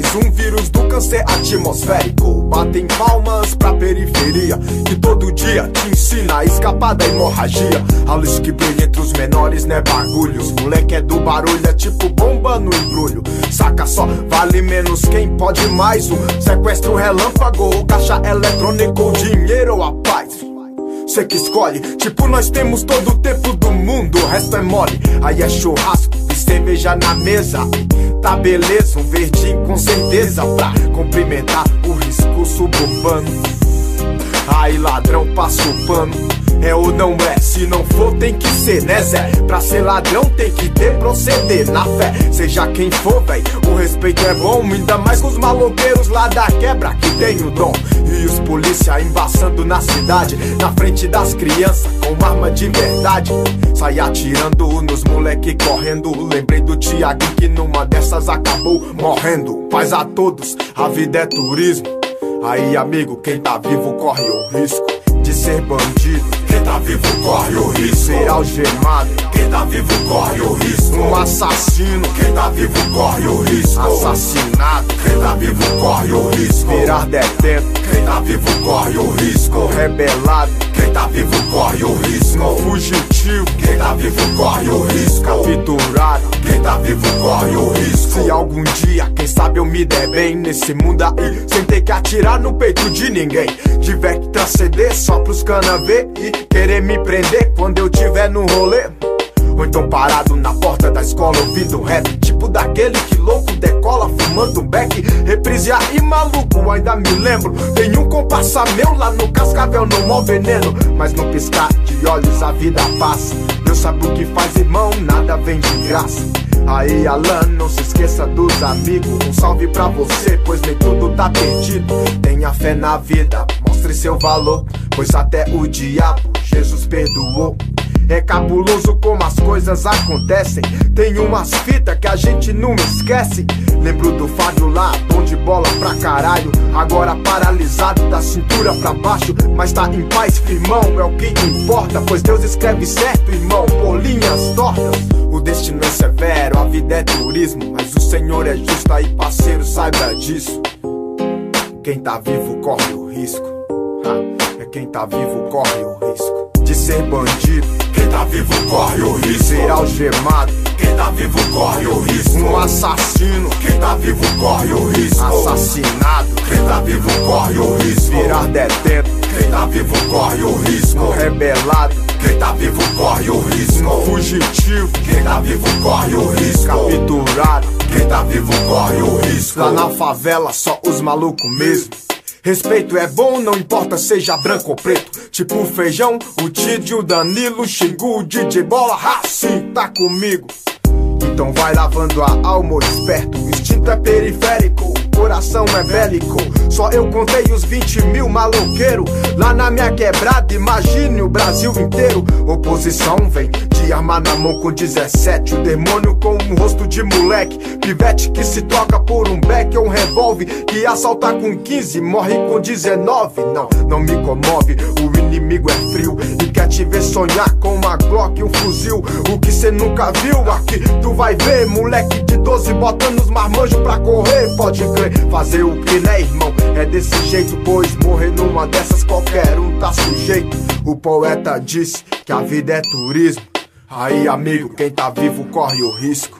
mais um vírus do câncer atmosférico. Batem palmas pra periferia, que todo dia te ensina a escapar da hemorragia. A luz que brilha entre os menores não é bagulho. Os moleque é do barulho, é tipo bomba no embrulho. Saca só, vale menos quem pode mais. Um sequestro relâmpago, caixa eletrônico, dinheiro ou a paz. Cê que escolhe, tipo nós temos todo o tempo do mundo, o resto é mole. Aí é churrasco cerveja na mesa. Tá beleza, um verdinho com certeza pra cumprimentar o risco suburbano. Aí ladrão passa o pano. É ou não é, se não for tem que ser, né Zé? Pra ser ladrão tem que ter proceder na fé. Seja quem for, véi, o respeito é bom. Ainda mais com os maloqueiros lá da quebra que tem o dom. E os polícia embaçando na cidade Na frente das crianças com arma de verdade. Sai atirando nos moleque correndo. Lembrei do Tiago que numa dessas acabou morrendo. Paz a todos, a vida é turismo Aí amigo, quem tá vivo corre o risco de ser bandido quem tá vivo corre o risco. Ser algemado. Quem tá vivo corre o risco. Um assassino. Quem tá vivo corre o risco. Assassinado. Quem tá vivo corre o risco. Virar detento. Quem tá vivo corre o risco. Rebelado. Quem tá vivo corre o risco. Fugitivo. Quem tá vivo corre o risco. Capturado. Quem tá vivo corre o risco. Se algum dia, quem sabe eu me der bem nesse mundo aí, sem ter que atirar no peito de ninguém. Tiver que transcender só pros cana ver e querer me prender quando eu tiver no rolê. Ou então parado na porta da escola ouvindo rap Tipo daquele que louco decola fumando um beck Reprise aí maluco, ainda me lembro Tem um comparsa meu lá no cascavel no mó veneno Mas no piscar de olhos a vida passa sabe o que faz irmão, nada vem de graça. Aí Alan, não se esqueça dos amigos. Um salve pra você, pois nem tudo tá perdido. Tenha fé na vida, mostre seu valor Pois até o diabo Jesus perdoou é cabuloso como as coisas acontecem. Tem umas fitas que a gente não esquece. Lembro do Fábio lá, bom de bola pra caralho. Agora paralisado da cintura pra baixo. Mas tá em paz, firmão, é o que importa. Pois Deus escreve certo, irmão, por linhas tortas. O destino é severo, a vida é turismo. Mas o Senhor é justo aí, parceiro, saiba disso. Quem tá vivo corre o risco. É quem tá vivo corre o risco ser bandido. Quem tá vivo corre o risco. Ser algemado. Quem tá vivo corre o risco. Um assassino. Quem tá vivo corre o risco. Assassinado. Quem tá vivo corre o risco. Virar detento. Quem tá vivo corre o risco. Rebelado. Quem tá vivo corre o risco. Fugitivo. Quem tá vivo corre o risco. Capturado. Quem tá vivo corre o risco. Lá na favela só os malucos mesmo. Respeito é bom, não importa seja branco ou preto. Tipo feijão, o Tídio, Danilo, Xingu, DJ Bola, Racim, tá comigo. Então vai lavando a alma, esperto. O instinto é periférico, o coração é bélico. Só eu contei os 20 mil maloqueiro lá na minha quebrada. Imagine o Brasil inteiro. Oposição vem de arma na mão com 17. O demônio com um rosto de moleque. Pivete que se troca por um beck ou um revólver. Que assalta com 15, morre com 19. Não, não me comove. O inimigo é frio e quer te ver sonhar com uma Glock e um fuzil. O que cê nunca viu aqui, tu vai ver. Moleque de 12 botando os marmanjos pra correr. Pode crer, fazer o que, né, irmão? É desse jeito, pois morrer numa dessas qualquer um tá sujeito. O poeta disse que a vida é turismo. Aí, amigo, quem tá vivo corre o risco